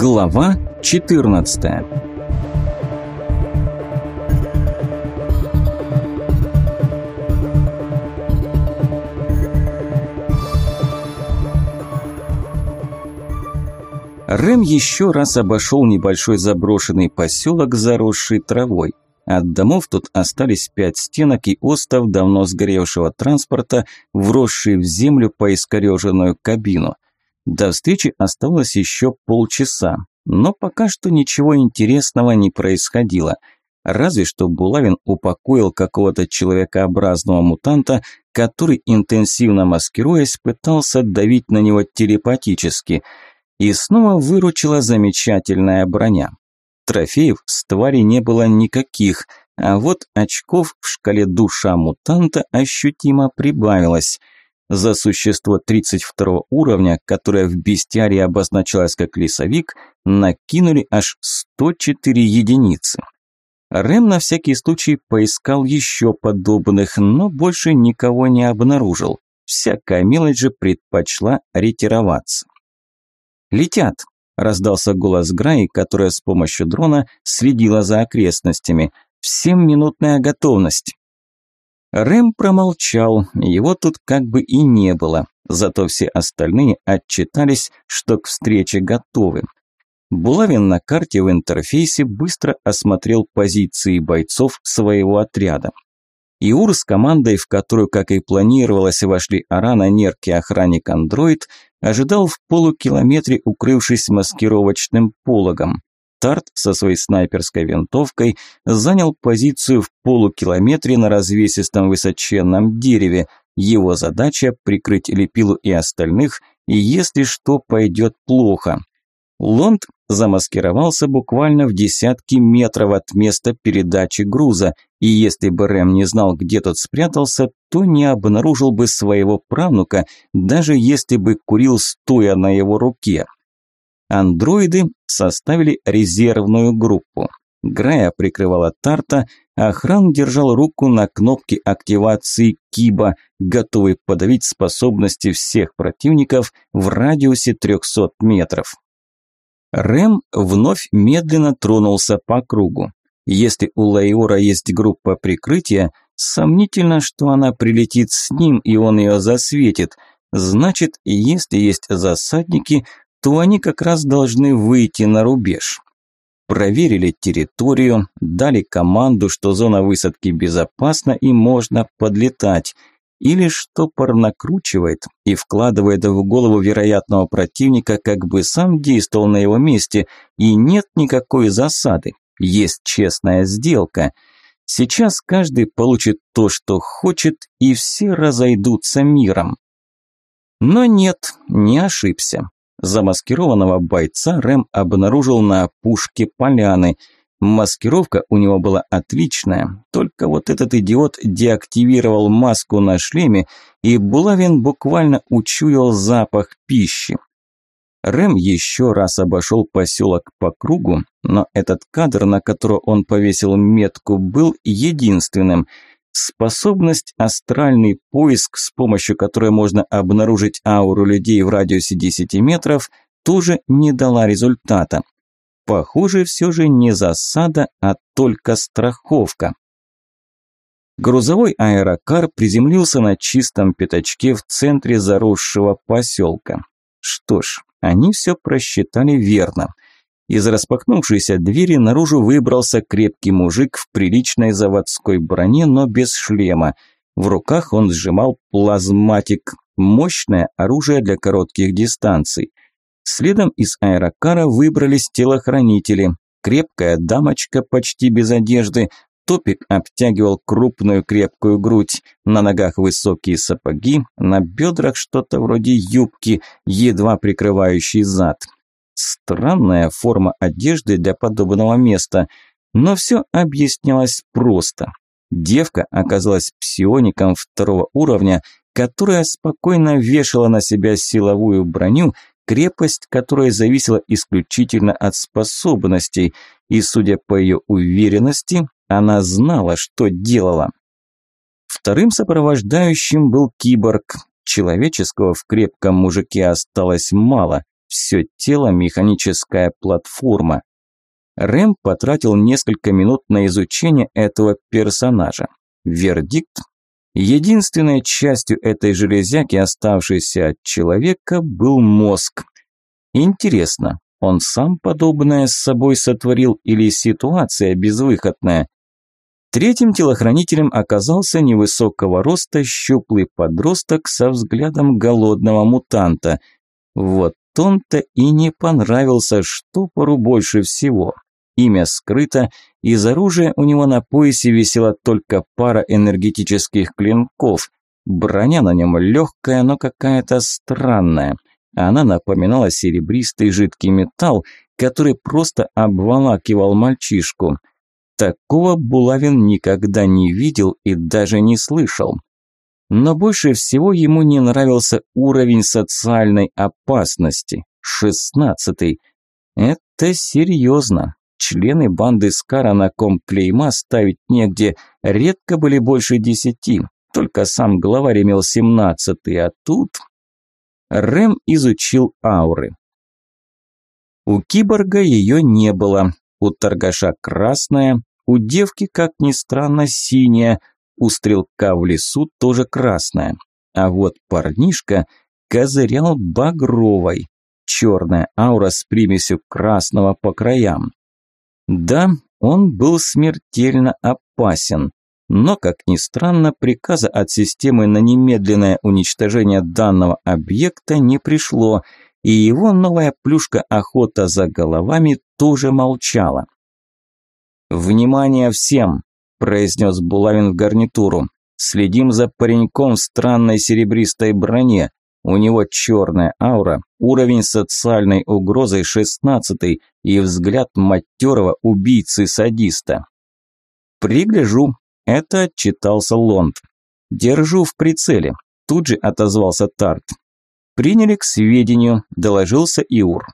Глава 14. Рэм еще раз обошел небольшой заброшенный поселок, заросший травой. От домов тут остались пять стенок и остов давно сгоревшего транспорта, вросший в землю поискореженную кабину – до встречи оставалось еще полчаса, но пока что ничего интересного не происходило. Разве что Булавин упокоил какого-то человекообразного мутанта, который, интенсивно маскируясь, пытался давить на него телепатически. И снова выручила замечательная броня. Трофеев с твари не было никаких, а вот очков в шкале душа мутанта ощутимо прибавилось – за существо 32 уровня, которое в бестиарии обозначалось как лесовик, накинули аж 104 единицы. Рэм на всякий случай поискал еще подобных, но больше никого не обнаружил. Всякая мелочь же предпочла ретироваться. «Летят!» – раздался голос Граи, которая с помощью дрона следила за окрестностями. «Всем минутная готовность!» Рэм промолчал, его тут как бы и не было, зато все остальные отчитались, что к встрече готовы. Булавин на карте в интерфейсе быстро осмотрел позиции бойцов своего отряда. Иур с командой, в которую, как и планировалось, вошли Арана, и охранник Андроид, ожидал в полукилометре, укрывшись маскировочным пологом. Тарт со своей снайперской винтовкой занял позицию в полукилометре на развесистом высоченном дереве. Его задача – прикрыть Лепилу и остальных, и если что пойдет плохо. Лонд замаскировался буквально в десятки метров от места передачи груза, и если бы Рэм не знал, где тот спрятался, то не обнаружил бы своего правнука, даже если бы курил стоя на его руке. Андроиды составили резервную группу. Грая прикрывала Тарта, а охран держал руку на кнопке активации Киба, готовый подавить способности всех противников в радиусе 300 метров. Рэм вновь медленно тронулся по кругу. Если у Лайора есть группа прикрытия, сомнительно, что она прилетит с ним и он ее засветит. Значит, если есть засадники, то они как раз должны выйти на рубеж. Проверили территорию, дали команду, что зона высадки безопасна и можно подлетать. Или штопор накручивает и вкладывает в голову вероятного противника, как бы сам действовал на его месте, и нет никакой засады, есть честная сделка. Сейчас каждый получит то, что хочет, и все разойдутся миром. Но нет, не ошибся. Замаскированного бойца Рэм обнаружил на опушке поляны. Маскировка у него была отличная, только вот этот идиот деактивировал маску на шлеме, и Булавин буквально учуял запах пищи. Рэм еще раз обошел поселок по кругу, но этот кадр, на который он повесил метку, был единственным – Способность «Астральный поиск», с помощью которой можно обнаружить ауру людей в радиусе 10 метров, тоже не дала результата. Похоже, все же не засада, а только страховка. Грузовой аэрокар приземлился на чистом пятачке в центре заросшего поселка. Что ж, они все просчитали верно. Из распахнувшейся двери наружу выбрался крепкий мужик в приличной заводской броне, но без шлема. В руках он сжимал плазматик, мощное оружие для коротких дистанций. Следом из аэрокара выбрались телохранители. Крепкая дамочка почти без одежды, топик обтягивал крупную крепкую грудь, на ногах высокие сапоги, на бедрах что-то вроде юбки, едва прикрывающий зад. Странная форма одежды для подобного места, но все объяснялось просто. Девка оказалась псиоником второго уровня, которая спокойно вешала на себя силовую броню, крепость которая зависела исключительно от способностей, и, судя по ее уверенности, она знала, что делала. Вторым сопровождающим был киборг. Человеческого в крепком мужике осталось мало все тело механическая платформа. Рэм потратил несколько минут на изучение этого персонажа. Вердикт Единственной частью этой железяки, оставшейся от человека, был мозг. Интересно, он сам подобное с собой сотворил или ситуация безвыходная? Третьим телохранителем оказался невысокого роста щуплый подросток со взглядом голодного мутанта. Вот он-то и не понравился штопору больше всего. Имя скрыто, из оружия у него на поясе висела только пара энергетических клинков. Броня на нем легкая, но какая-то странная. Она напоминала серебристый жидкий металл, который просто обволакивал мальчишку. Такого Булавин никогда не видел и даже не слышал. Но больше всего ему не нравился уровень социальной опасности – шестнадцатый. Это серьезно. Члены банды Скара на ком клейма ставить негде, редко были больше десяти, только сам главарь имел семнадцатый, а тут... Рэм изучил ауры. У киборга ее не было, у торгаша красная, у девки, как ни странно, синяя, у стрелка в лесу тоже красная. А вот парнишка козырял багровой, черная аура с примесью красного по краям. Да, он был смертельно опасен, но, как ни странно, приказа от системы на немедленное уничтожение данного объекта не пришло, и его новая плюшка «Охота за головами» тоже молчала. «Внимание всем!» произнес Булавин в гарнитуру. «Следим за пареньком в странной серебристой броне. У него черная аура, уровень социальной угрозы 16 и взгляд матерого убийцы-садиста». «Пригляжу», – это отчитался Лонд. «Держу в прицеле», – тут же отозвался Тарт. «Приняли к сведению», – доложился Иур.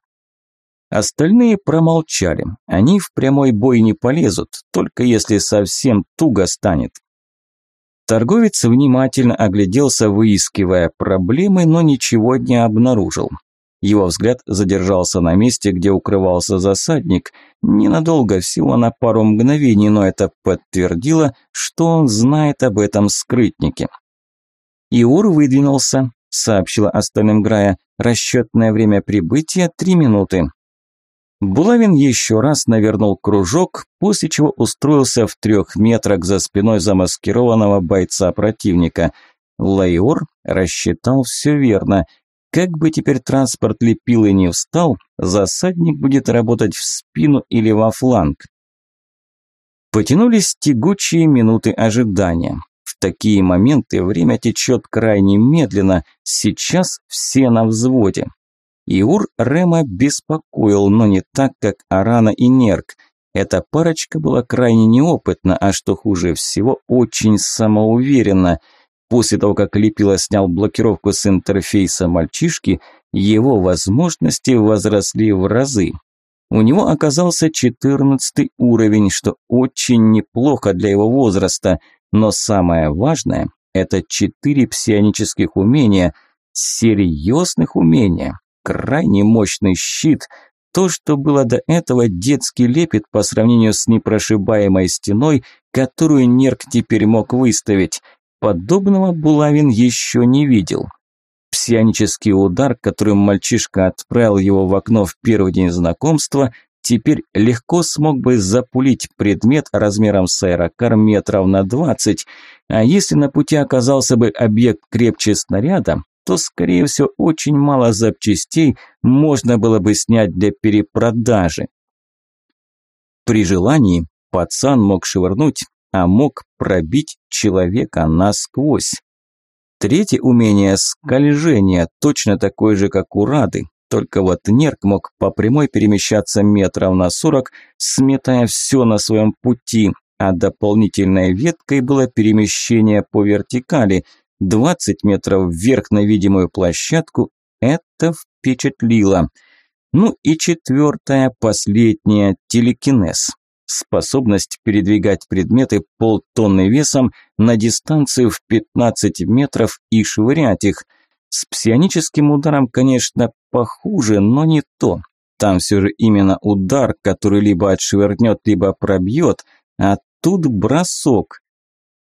Остальные промолчали. Они в прямой бой не полезут, только если совсем туго станет. Торговец внимательно огляделся, выискивая проблемы, но ничего не обнаружил. Его взгляд задержался на месте, где укрывался засадник. Ненадолго, всего на пару мгновений, но это подтвердило, что он знает об этом скрытнике. Иур выдвинулся, сообщила остальным Грая. Расчетное время прибытия – три минуты. Булавин еще раз навернул кружок, после чего устроился в трех метрах за спиной замаскированного бойца противника. Лайор рассчитал все верно. Как бы теперь транспорт лепил и не встал, засадник будет работать в спину или во фланг. Потянулись тягучие минуты ожидания. В такие моменты время течет крайне медленно, сейчас все на взводе. Иур Рема беспокоил, но не так, как Арана и Нерк. Эта парочка была крайне неопытна, а что хуже всего, очень самоуверенна. После того, как Лепила снял блокировку с интерфейса мальчишки, его возможности возросли в разы. У него оказался 14 уровень, что очень неплохо для его возраста, но самое важное – это 4 псионических умения, серьезных умения крайне мощный щит. То, что было до этого, детский лепет по сравнению с непрошибаемой стеной, которую Нерк теперь мог выставить. Подобного Булавин еще не видел. Псионический удар, которым мальчишка отправил его в окно в первый день знакомства, теперь легко смог бы запулить предмет размером с аэрокар метров на 20, а если на пути оказался бы объект крепче снаряда, то, скорее всего, очень мало запчастей можно было бы снять для перепродажи. При желании пацан мог швырнуть, а мог пробить человека насквозь. Третье умение – скольжение, точно такое же, как у Рады, только вот Нерк мог по прямой перемещаться метров на сорок, сметая все на своем пути, а дополнительной веткой было перемещение по вертикали – 20 метров вверх на видимую площадку, это впечатлило. Ну и четвертая, последняя, телекинез. Способность передвигать предметы полтонны весом на дистанцию в 15 метров и швырять их. С псионическим ударом, конечно, похуже, но не то. Там все же именно удар, который либо отшвырнет, либо пробьет, а тут бросок.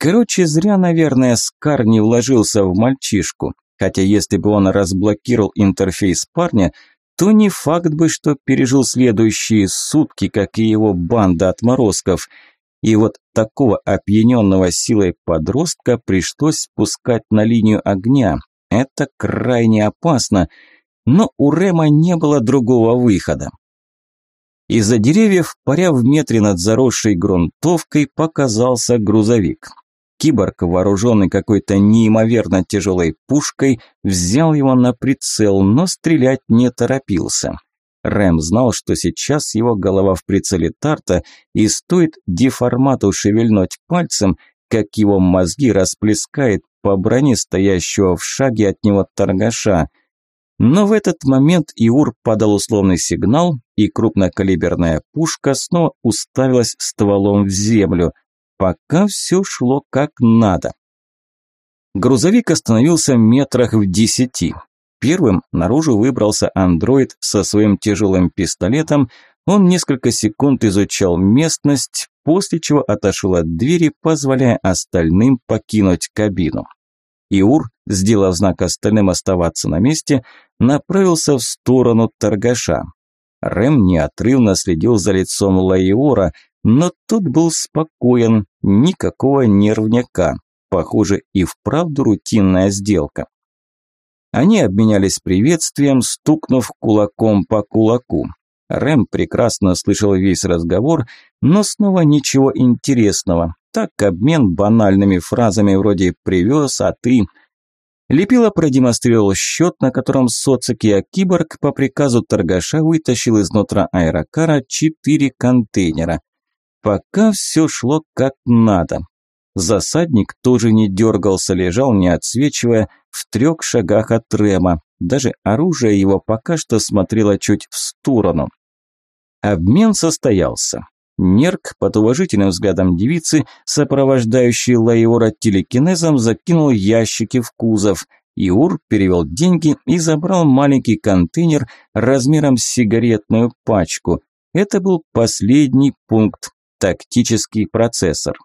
Короче, зря, наверное, Скар не вложился в мальчишку. Хотя если бы он разблокировал интерфейс парня, то не факт бы, что пережил следующие сутки, как и его банда отморозков. И вот такого опьяненного силой подростка пришлось спускать на линию огня. Это крайне опасно, но у Рема не было другого выхода. Из-за деревьев, паря в метре над заросшей грунтовкой, показался грузовик киборг, вооруженный какой-то неимоверно тяжелой пушкой, взял его на прицел, но стрелять не торопился. Рэм знал, что сейчас его голова в прицеле Тарта, и стоит деформату шевельнуть пальцем, как его мозги расплескает по броне стоящего в шаге от него торгаша. Но в этот момент Иур подал условный сигнал, и крупнокалиберная пушка снова уставилась стволом в землю – Пока все шло как надо. Грузовик остановился метрах в десяти. Первым наружу выбрался андроид со своим тяжелым пистолетом. Он несколько секунд изучал местность, после чего отошел от двери, позволяя остальным покинуть кабину. Иур, сделав знак остальным оставаться на месте, направился в сторону торгаша. Рэм неотрывно следил за лицом Лаиора, но тут был спокоен, никакого нервняка. Похоже, и вправду рутинная сделка. Они обменялись приветствием, стукнув кулаком по кулаку. Рэм прекрасно слышал весь разговор, но снова ничего интересного. Так обмен банальными фразами вроде «привез», «а ты...» Лепила продемонстрировал счет, на котором Социкия Акиборг по приказу торгаша вытащил из нутра аэрокара четыре контейнера – Пока все шло как надо. Засадник тоже не дергался, лежал, не отсвечивая, в трех шагах от Рема. Даже оружие его пока что смотрело чуть в сторону. Обмен состоялся. Нерк под уважительным взглядом девицы, сопровождающей Лаиора телекинезом, закинул ящики в кузов. Иур перевел деньги и забрал маленький контейнер размером с сигаретную пачку. Это был последний пункт тактический процессор.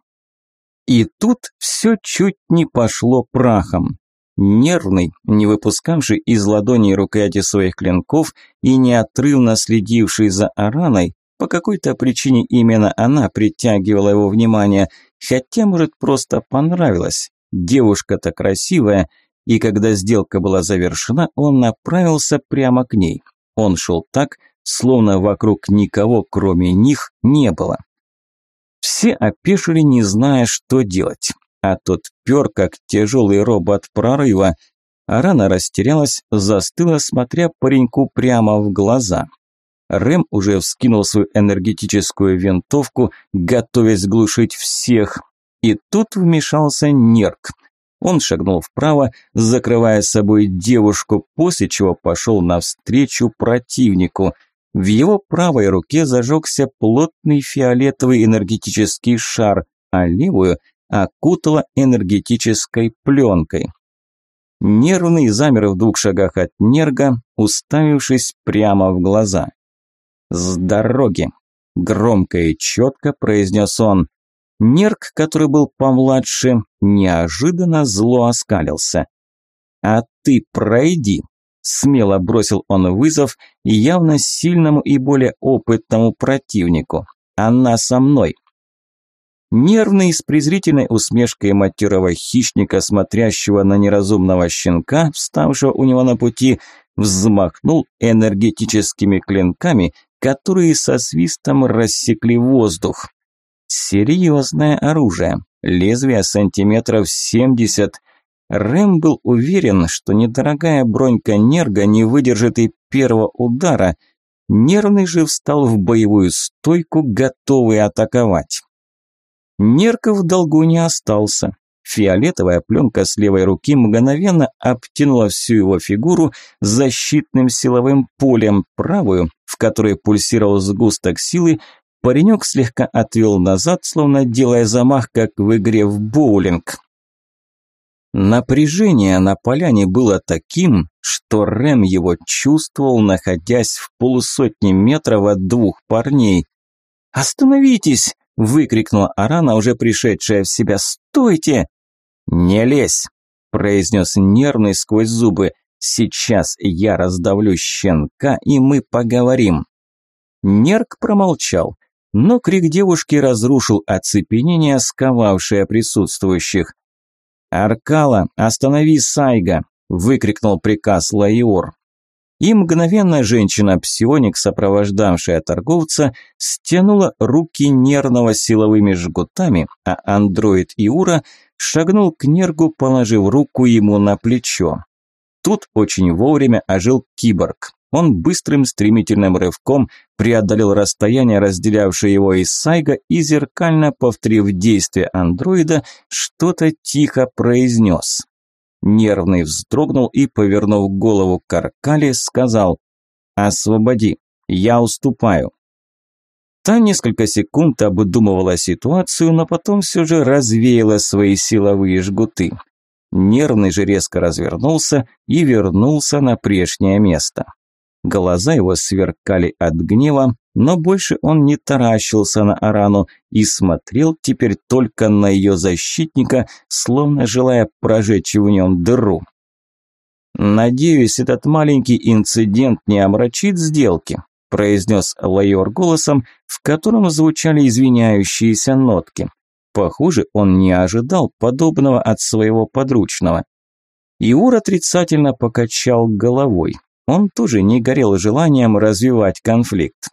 И тут все чуть не пошло прахом. Нервный, не выпускавший из ладоней рукояти своих клинков и неотрывно следивший за Араной, по какой-то причине именно она притягивала его внимание, хотя, может, просто понравилась. Девушка-то красивая, и когда сделка была завершена, он направился прямо к ней. Он шел так, словно вокруг никого, кроме них, не было. Все опешили, не зная, что делать. А тот пёр, как тяжелый робот прорыва. Арана растерялась, застыла, смотря пареньку прямо в глаза. Рэм уже вскинул свою энергетическую винтовку, готовясь глушить всех. И тут вмешался Нерк. Он шагнул вправо, закрывая собой девушку, после чего пошел навстречу противнику – в его правой руке зажегся плотный фиолетовый энергетический шар, а левую окутала энергетической пленкой. Нервный замер в двух шагах от нерга, уставившись прямо в глаза. «С дороги!» – громко и четко произнес он. Нерк, который был помладше, неожиданно зло оскалился. «А ты пройди!» Смело бросил он вызов и явно сильному и более опытному противнику. Она со мной. Нервный, с презрительной усмешкой матерого хищника, смотрящего на неразумного щенка, вставшего у него на пути, взмахнул энергетическими клинками, которые со свистом рассекли воздух. Серьезное оружие, лезвие сантиметров 70, Рэм был уверен, что недорогая бронька Нерга не выдержит и первого удара. Нервный же встал в боевую стойку, готовый атаковать. Нерка в долгу не остался. Фиолетовая пленка с левой руки мгновенно обтянула всю его фигуру защитным силовым полем, правую, в которой пульсировал сгусток силы, паренек слегка отвел назад, словно делая замах, как в игре в боулинг. Напряжение на поляне было таким, что Рэм его чувствовал, находясь в полусотни метров от двух парней. «Остановитесь!» – выкрикнула Арана, уже пришедшая в себя. «Стойте!» «Не лезь!» – произнес нервный сквозь зубы. «Сейчас я раздавлю щенка, и мы поговорим». Нерк промолчал, но крик девушки разрушил оцепенение, сковавшее присутствующих. «Аркала, останови Сайга!» – выкрикнул приказ Лаиор. И мгновенно женщина-псионик, сопровождавшая торговца, стянула руки нервного силовыми жгутами, а андроид Иура шагнул к нергу, положив руку ему на плечо. Тут очень вовремя ожил киборг. Он быстрым стремительным рывком преодолел расстояние, разделявшее его и Сайга, и зеркально повторив действия андроида, что-то тихо произнес. Нервный вздрогнул и, повернув голову к Аркале, сказал «Освободи, я уступаю». Та несколько секунд обдумывала ситуацию, но потом все же развеяла свои силовые жгуты. Нервный же резко развернулся и вернулся на прежнее место. Глаза его сверкали от гнева, но больше он не таращился на Арану и смотрел теперь только на ее защитника, словно желая прожечь в нем дыру. «Надеюсь, этот маленький инцидент не омрачит сделки», произнес Лайор голосом, в котором звучали извиняющиеся нотки. Похоже, он не ожидал подобного от своего подручного. Иур отрицательно покачал головой. Он тоже не горел желанием развивать конфликт.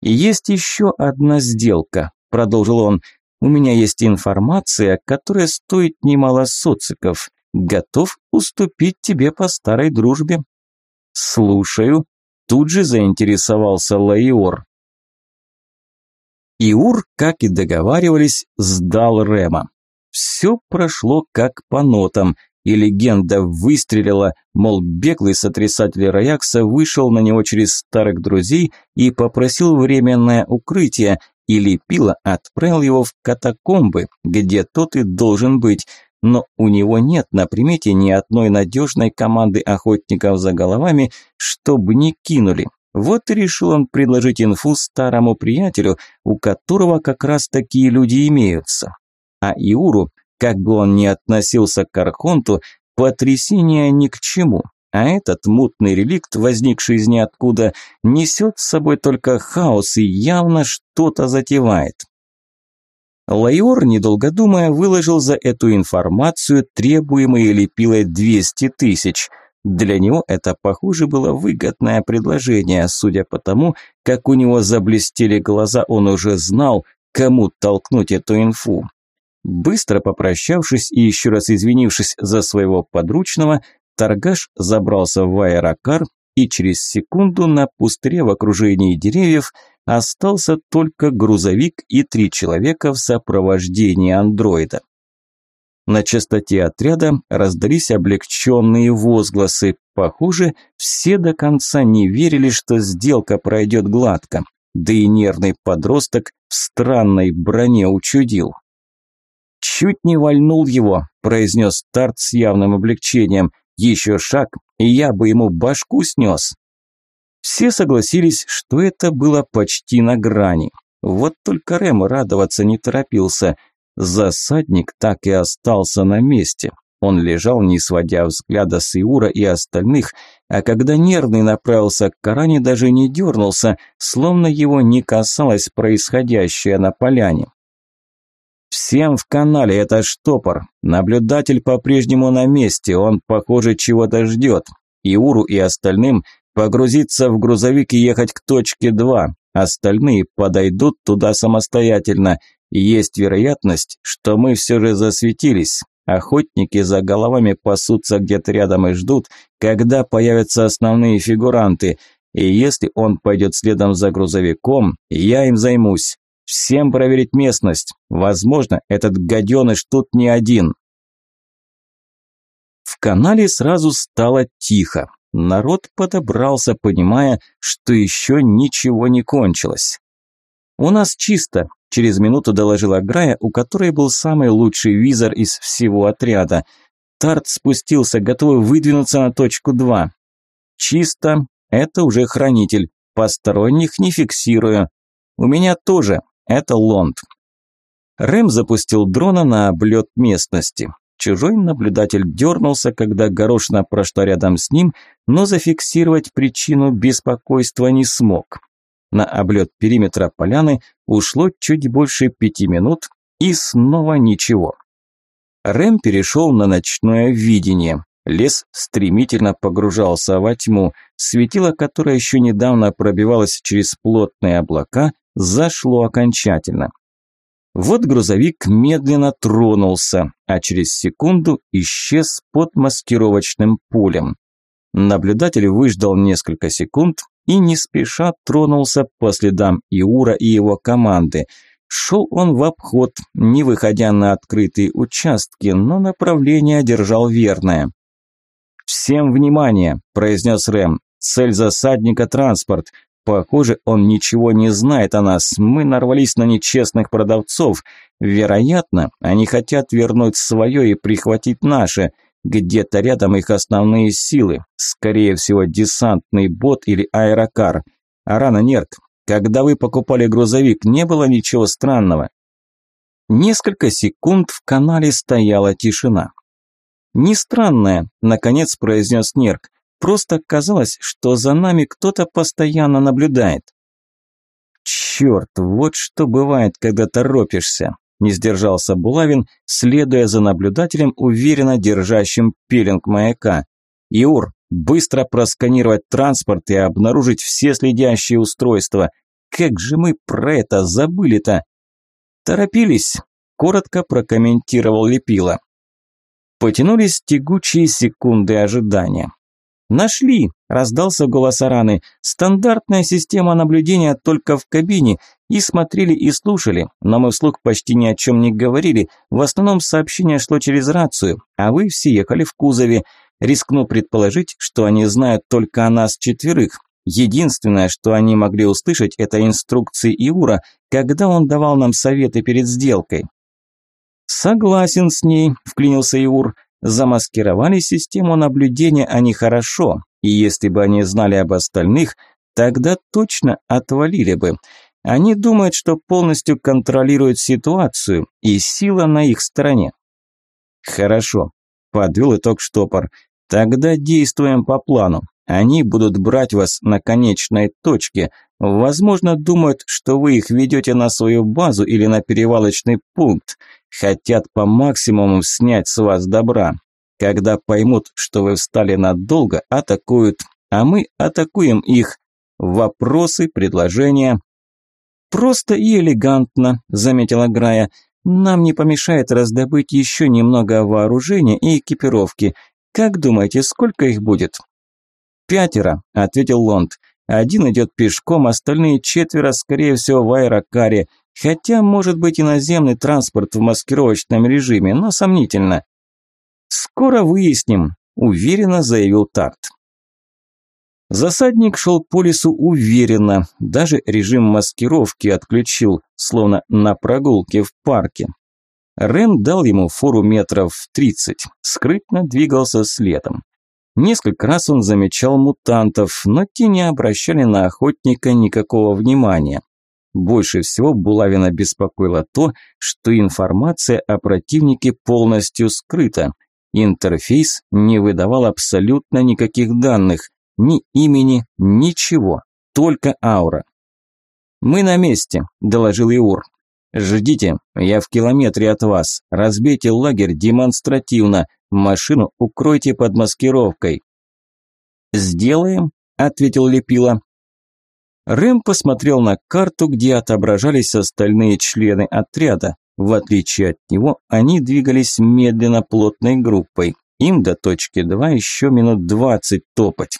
«И есть еще одна сделка», – продолжил он. «У меня есть информация, которая стоит немало социков. Готов уступить тебе по старой дружбе». «Слушаю», – тут же заинтересовался Лаиор. Иур, как и договаривались, сдал Рема. Все прошло как по нотам – и легенда выстрелила, мол, беглый сотрясатель Раякса вышел на него через старых друзей и попросил временное укрытие, и Лепила отправил его в катакомбы, где тот и должен быть, но у него нет на примете ни одной надежной команды охотников за головами, чтобы не кинули. Вот и решил он предложить инфу старому приятелю, у которого как раз такие люди имеются. А Иуру как бы он ни относился к Архонту, потрясения ни к чему, а этот мутный реликт, возникший из ниоткуда, несет с собой только хаос и явно что-то затевает. Лайор, недолго думая, выложил за эту информацию требуемые лепилой 200 тысяч. Для него это, похоже, было выгодное предложение, судя по тому, как у него заблестели глаза, он уже знал, кому толкнуть эту инфу. Быстро попрощавшись и еще раз извинившись за своего подручного, торгаш забрался в аэрокар и через секунду на пустыре в окружении деревьев остался только грузовик и три человека в сопровождении андроида. На частоте отряда раздались облегченные возгласы. Похоже, все до конца не верили, что сделка пройдет гладко. Да и нервный подросток в странной броне учудил. «Чуть не вальнул его», – произнес Тарт с явным облегчением. «Еще шаг, и я бы ему башку снес». Все согласились, что это было почти на грани. Вот только Рэм радоваться не торопился. Засадник так и остался на месте. Он лежал, не сводя взгляда с Иура и остальных, а когда нервный направился к Коране, даже не дернулся, словно его не касалось происходящее на поляне. «Всем в канале это штопор. Наблюдатель по-прежнему на месте, он, похоже, чего-то ждет. И Уру и остальным погрузиться в грузовик и ехать к точке 2. Остальные подойдут туда самостоятельно. Есть вероятность, что мы все же засветились. Охотники за головами пасутся где-то рядом и ждут, когда появятся основные фигуранты. И если он пойдет следом за грузовиком, я им займусь. Всем проверить местность. Возможно, этот гаденыш тут не один. В канале сразу стало тихо. Народ подобрался, понимая, что еще ничего не кончилось. «У нас чисто», – через минуту доложила Грая, у которой был самый лучший визор из всего отряда. Тарт спустился, готовый выдвинуться на точку 2. «Чисто – это уже хранитель, посторонних не фиксирую. У меня тоже, это Лонд. Рэм запустил дрона на облет местности. Чужой наблюдатель дернулся, когда горошина прошла рядом с ним, но зафиксировать причину беспокойства не смог. На облет периметра поляны ушло чуть больше пяти минут, и снова ничего. Рэм перешел на ночное видение. Лес стремительно погружался во тьму, светило, которое еще недавно пробивалось через плотные облака, зашло окончательно. Вот грузовик медленно тронулся, а через секунду исчез под маскировочным полем. Наблюдатель выждал несколько секунд и не спеша тронулся по следам Иура и его команды. Шел он в обход, не выходя на открытые участки, но направление держал верное. «Всем внимание!» – произнес Рэм. «Цель засадника – транспорт. Похоже, он ничего не знает о нас. Мы нарвались на нечестных продавцов. Вероятно, они хотят вернуть свое и прихватить наше. Где-то рядом их основные силы. Скорее всего, десантный бот или аэрокар. Арана Нерк, когда вы покупали грузовик, не было ничего странного?» Несколько секунд в канале стояла тишина. «Не странное. – наконец произнес Нерк. Просто казалось, что за нами кто-то постоянно наблюдает. «Черт, вот что бывает, когда торопишься!» – не сдержался Булавин, следуя за наблюдателем, уверенно держащим пилинг маяка. «Иур, быстро просканировать транспорт и обнаружить все следящие устройства! Как же мы про это забыли-то!» «Торопились!» – коротко прокомментировал Лепила. Потянулись тягучие секунды ожидания. «Нашли!» – раздался голос Араны. «Стандартная система наблюдения только в кабине. И смотрели, и слушали, но мы вслух почти ни о чем не говорили. В основном сообщение шло через рацию, а вы все ехали в кузове. Рискну предположить, что они знают только о нас четверых. Единственное, что они могли услышать, это инструкции Иура, когда он давал нам советы перед сделкой». «Согласен с ней», – вклинился Иур. Замаскировали систему наблюдения они хорошо, и если бы они знали об остальных, тогда точно отвалили бы. Они думают, что полностью контролируют ситуацию, и сила на их стороне. Хорошо, подвел итог штопор. Тогда действуем по плану. Они будут брать вас на конечной точке, Возможно, думают, что вы их ведете на свою базу или на перевалочный пункт. Хотят по максимуму снять с вас добра. Когда поймут, что вы встали надолго, атакуют, а мы атакуем их. Вопросы, предложения. Просто и элегантно, заметила Грая. Нам не помешает раздобыть еще немного вооружения и экипировки. Как думаете, сколько их будет? Пятеро, ответил Лонд. Один идет пешком, остальные четверо, скорее всего, в аэрокаре. Хотя, может быть, и наземный транспорт в маскировочном режиме, но сомнительно. «Скоро выясним», – уверенно заявил Тарт. Засадник шел по лесу уверенно, даже режим маскировки отключил, словно на прогулке в парке. Рэм дал ему фору метров в тридцать, скрытно двигался следом. Несколько раз он замечал мутантов, но те не обращали на охотника никакого внимания. Больше всего Булавина беспокоило то, что информация о противнике полностью скрыта. Интерфейс не выдавал абсолютно никаких данных, ни имени, ничего, только аура. «Мы на месте», – доложил Иур. «Ждите, я в километре от вас. Разбейте лагерь демонстративно. Машину укройте под маскировкой». «Сделаем», – ответил Лепила. Рэм посмотрел на карту, где отображались остальные члены отряда. В отличие от него, они двигались медленно плотной группой. Им до точки 2 еще минут 20 топать.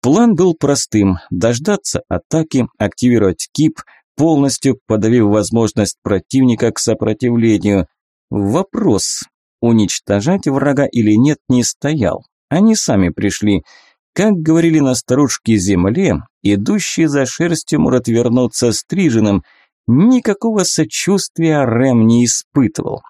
План был простым – дождаться атаки, активировать кип – полностью подавив возможность противника к сопротивлению. Вопрос, уничтожать врага или нет, не стоял. Они сами пришли. Как говорили на старушке земле, идущий за шерстью может вернуться стриженным. Никакого сочувствия Рэм не испытывал.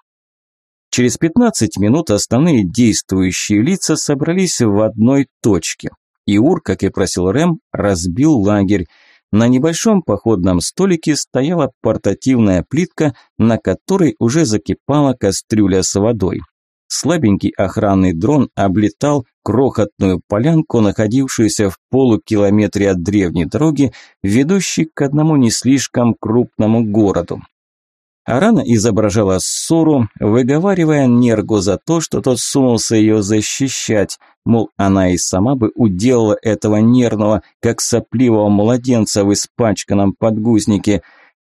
Через 15 минут основные действующие лица собрались в одной точке. и Ур как и просил Рэм, разбил лагерь. На небольшом походном столике стояла портативная плитка, на которой уже закипала кастрюля с водой. Слабенький охранный дрон облетал крохотную полянку, находившуюся в полукилометре от древней дороги, ведущей к одному не слишком крупному городу. Арана изображала ссору, выговаривая Нергу за то, что тот сунулся ее защищать, мол, она и сама бы уделала этого нервного, как сопливого младенца в испачканном подгузнике.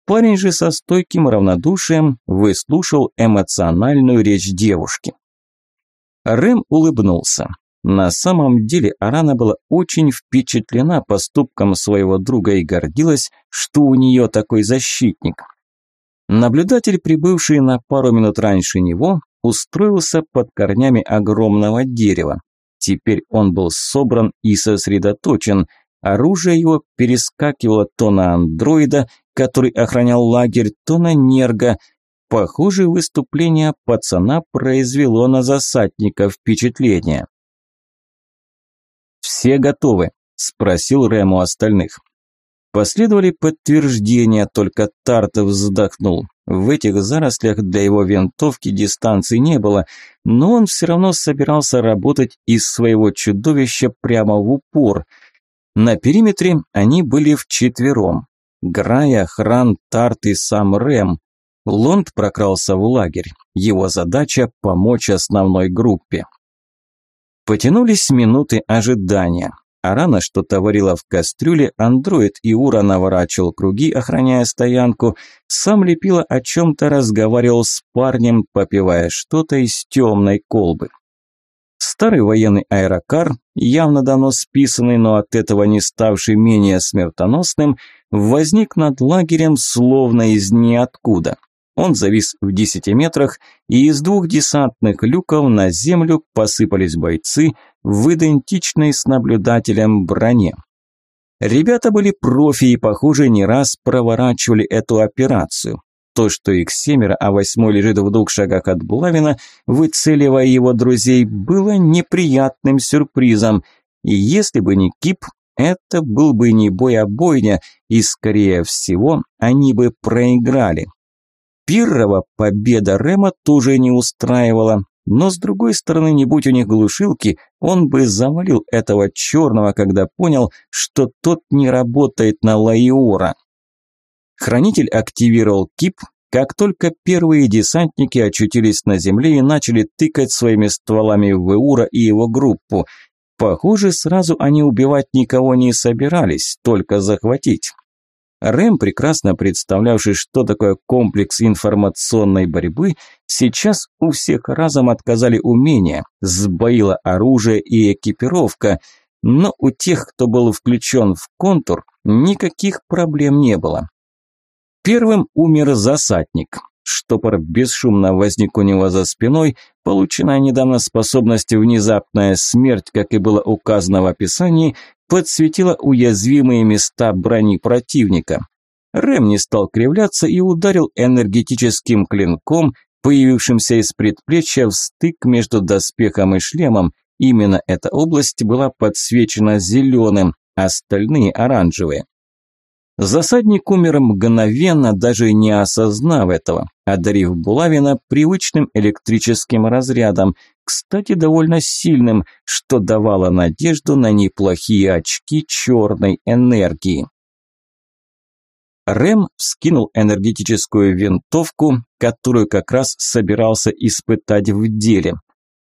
Парень же со стойким равнодушием выслушал эмоциональную речь девушки. Рэм улыбнулся. На самом деле Арана была очень впечатлена поступком своего друга и гордилась, что у нее такой защитник – Наблюдатель, прибывший на пару минут раньше него, устроился под корнями огромного дерева. Теперь он был собран и сосредоточен. Оружие его перескакивало то на андроида, который охранял лагерь, то на нерго. Похоже, выступление пацана произвело на засадника впечатление. «Все готовы?» – спросил Рэму остальных. Последовали подтверждения, только Тартов вздохнул. В этих зарослях для его винтовки дистанции не было, но он все равно собирался работать из своего чудовища прямо в упор. На периметре они были вчетвером. Грая, Хран, Тарт и сам Рэм. Лонд прокрался в лагерь. Его задача – помочь основной группе. Потянулись минуты ожидания. А рано что-то варила в кастрюле, андроид и Ура наворачивал круги, охраняя стоянку, сам лепила о чем-то разговаривал с парнем, попивая что-то из темной колбы. Старый военный аэрокар, явно давно списанный, но от этого не ставший менее смертоносным, возник над лагерем словно из ниоткуда – он завис в десяти метрах, и из двух десантных люков на землю посыпались бойцы в идентичной с наблюдателем броне. Ребята были профи и, похоже, не раз проворачивали эту операцию. То, что их семеро, а восьмой лежит в двух шагах от Булавина, выцеливая его друзей, было неприятным сюрпризом. И если бы не Кип, это был бы не бой, а бойня, и, скорее всего, они бы проиграли. Пиррова победа Рема тоже не устраивала. Но с другой стороны, не будь у них глушилки, он бы завалил этого черного, когда понял, что тот не работает на Лаиора. Хранитель активировал кип, как только первые десантники очутились на земле и начали тыкать своими стволами в Веура и его группу. Похоже, сразу они убивать никого не собирались, только захватить. Рэм, прекрасно представлявший, что такое комплекс информационной борьбы, сейчас у всех разом отказали умения, сбоило оружие и экипировка, но у тех, кто был включен в контур, никаких проблем не было. Первым умер засадник. Штопор бесшумно возник у него за спиной, полученная недавно способность «Внезапная смерть», как и было указано в описании, подсветила уязвимые места брони противника. Рэм не стал кривляться и ударил энергетическим клинком, появившимся из предплечья в стык между доспехом и шлемом. Именно эта область была подсвечена зеленым, остальные – оранжевые. Засадник умер мгновенно, даже не осознав этого одарив Булавина привычным электрическим разрядом, кстати, довольно сильным, что давало надежду на неплохие очки черной энергии. Рэм вскинул энергетическую винтовку, которую как раз собирался испытать в деле.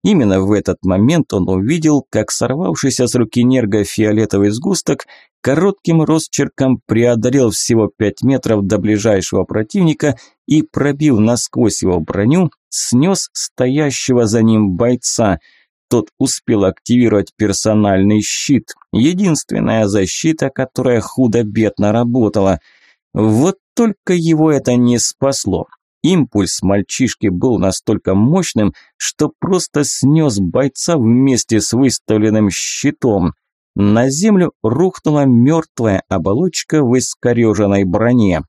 Именно в этот момент он увидел, как сорвавшийся с руки нерго фиолетовый сгусток коротким росчерком преодолел всего 5 метров до ближайшего противника и, пробив насквозь его броню, снес стоящего за ним бойца. Тот успел активировать персональный щит, единственная защита, которая худо-бедно работала. Вот только его это не спасло. Импульс мальчишки был настолько мощным, что просто снес бойца вместе с выставленным щитом. На землю рухнула мертвая оболочка в искореженной броне.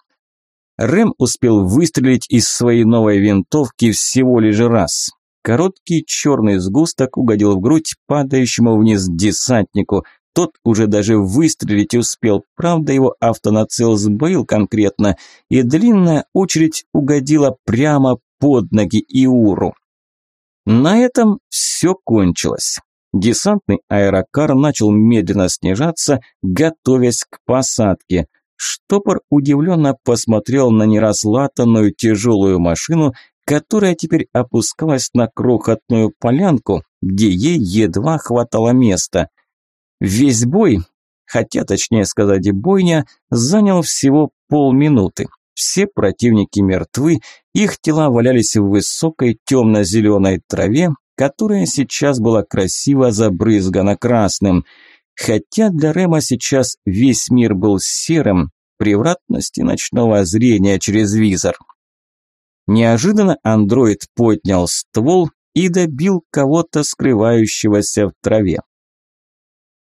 Рэм успел выстрелить из своей новой винтовки всего лишь раз. Короткий черный сгусток угодил в грудь падающему вниз десантнику, тот уже даже выстрелить успел, правда его автонацел сбоил конкретно, и длинная очередь угодила прямо под ноги Иуру. На этом все кончилось. Десантный аэрокар начал медленно снижаться, готовясь к посадке. Штопор удивленно посмотрел на нераслатанную тяжелую машину, которая теперь опускалась на крохотную полянку, где ей едва хватало места – Весь бой, хотя точнее сказать и бойня, занял всего полминуты. Все противники мертвы, их тела валялись в высокой темно-зеленой траве, которая сейчас была красиво забрызгана красным. Хотя для Рема сейчас весь мир был серым, превратности ночного зрения через визор. Неожиданно андроид поднял ствол и добил кого-то, скрывающегося в траве.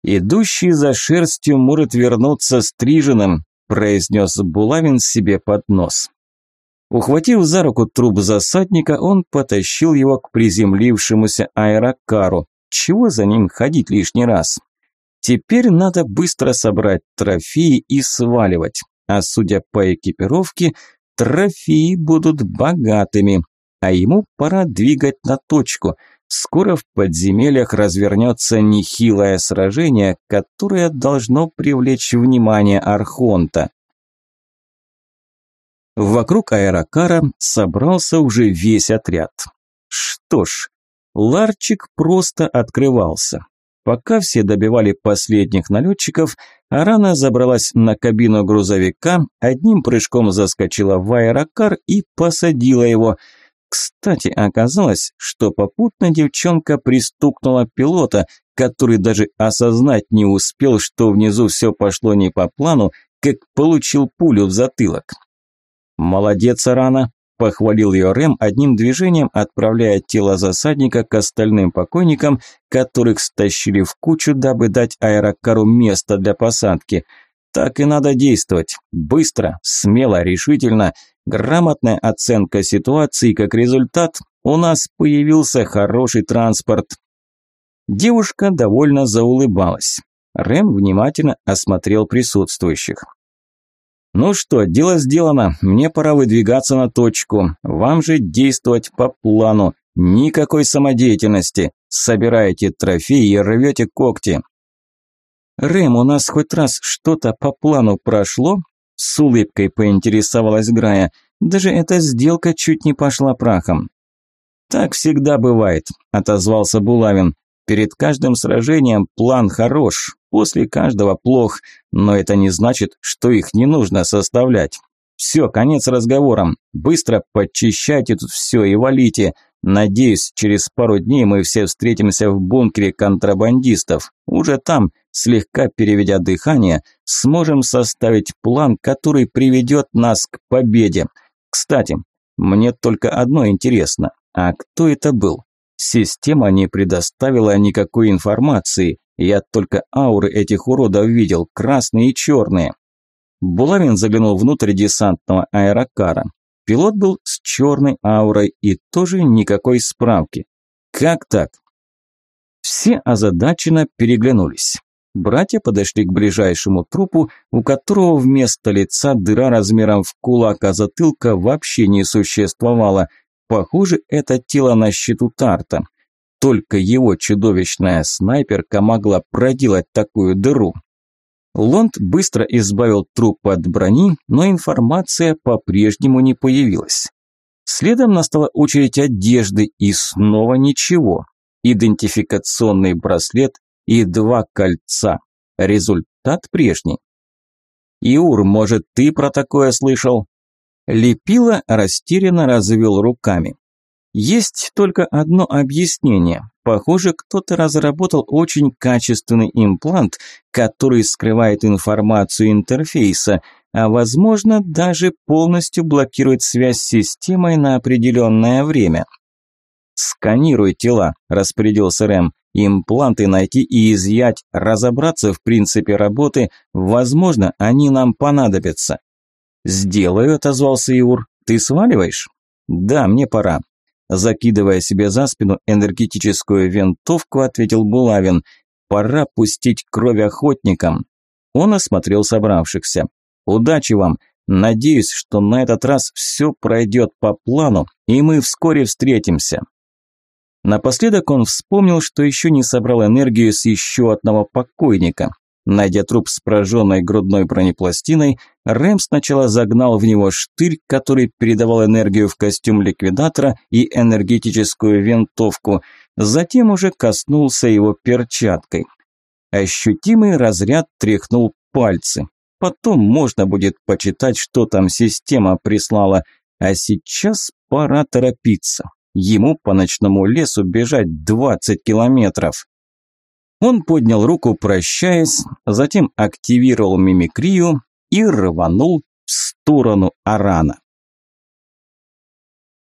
«Идущий за шерстью может вернуться стриженным», произнес Булавин себе под нос. Ухватив за руку труп засадника, он потащил его к приземлившемуся аэрокару. Чего за ним ходить лишний раз? Теперь надо быстро собрать трофеи и сваливать. А судя по экипировке, трофеи будут богатыми. А ему пора двигать на точку – Скоро в подземельях развернется нехилое сражение, которое должно привлечь внимание Архонта. Вокруг аэрокара собрался уже весь отряд. Что ж, ларчик просто открывался. Пока все добивали последних налетчиков, Арана забралась на кабину грузовика, одним прыжком заскочила в аэрокар и посадила его – кстати, оказалось, что попутно девчонка пристукнула пилота, который даже осознать не успел, что внизу все пошло не по плану, как получил пулю в затылок. «Молодец, Арана!» – похвалил ее Рэм одним движением, отправляя тело засадника к остальным покойникам, которых стащили в кучу, дабы дать аэрокару место для посадки – так и надо действовать. Быстро, смело, решительно. Грамотная оценка ситуации как результат у нас появился хороший транспорт. Девушка довольно заулыбалась. Рэм внимательно осмотрел присутствующих. «Ну что, дело сделано, мне пора выдвигаться на точку. Вам же действовать по плану. Никакой самодеятельности. Собираете трофеи и рвете когти. «Рэм, у нас хоть раз что-то по плану прошло?» С улыбкой поинтересовалась Грая. «Даже эта сделка чуть не пошла прахом». «Так всегда бывает», – отозвался Булавин. «Перед каждым сражением план хорош, после каждого плох, но это не значит, что их не нужно составлять. Все, конец разговорам. Быстро подчищайте тут все и валите. Надеюсь, через пару дней мы все встретимся в бункере контрабандистов. Уже там, слегка переведя дыхание, сможем составить план, который приведет нас к победе. Кстати, мне только одно интересно. А кто это был? Система не предоставила никакой информации. Я только ауры этих уродов видел, красные и черные. Булавин заглянул внутрь десантного аэрокара. Пилот был с черной аурой и тоже никакой справки. Как так? Все озадаченно переглянулись. Братья подошли к ближайшему трупу, у которого вместо лица дыра размером в кулак, а затылка вообще не существовало. Похоже, это тело на счету Тарта. Только его чудовищная снайперка могла проделать такую дыру. Лонд быстро избавил труп от брони, но информация по-прежнему не появилась. Следом настала очередь одежды и снова ничего. Идентификационный браслет и два кольца. Результат прежний. «Иур, может, ты про такое слышал?» Лепила растерянно развел руками. Есть только одно объяснение. Похоже, кто-то разработал очень качественный имплант, который скрывает информацию интерфейса, а возможно даже полностью блокирует связь с системой на определенное время. «Сканируй тела», – распорядился Рэм. «Импланты найти и изъять, разобраться в принципе работы, возможно, они нам понадобятся». «Сделаю», – отозвался Иур. «Ты сваливаешь?» «Да, мне пора. Закидывая себе за спину энергетическую винтовку, ответил Булавин. «Пора пустить кровь охотникам». Он осмотрел собравшихся. «Удачи вам! Надеюсь, что на этот раз все пройдет по плану, и мы вскоре встретимся». Напоследок он вспомнил, что еще не собрал энергию с еще одного покойника. Найдя труп с пораженной грудной бронепластиной, Рэм сначала загнал в него штырь, который передавал энергию в костюм ликвидатора и энергетическую винтовку, затем уже коснулся его перчаткой. Ощутимый разряд тряхнул пальцы. Потом можно будет почитать, что там система прислала, а сейчас пора торопиться. Ему по ночному лесу бежать 20 километров. Он поднял руку, прощаясь, затем активировал мимикрию и рванул в сторону Арана.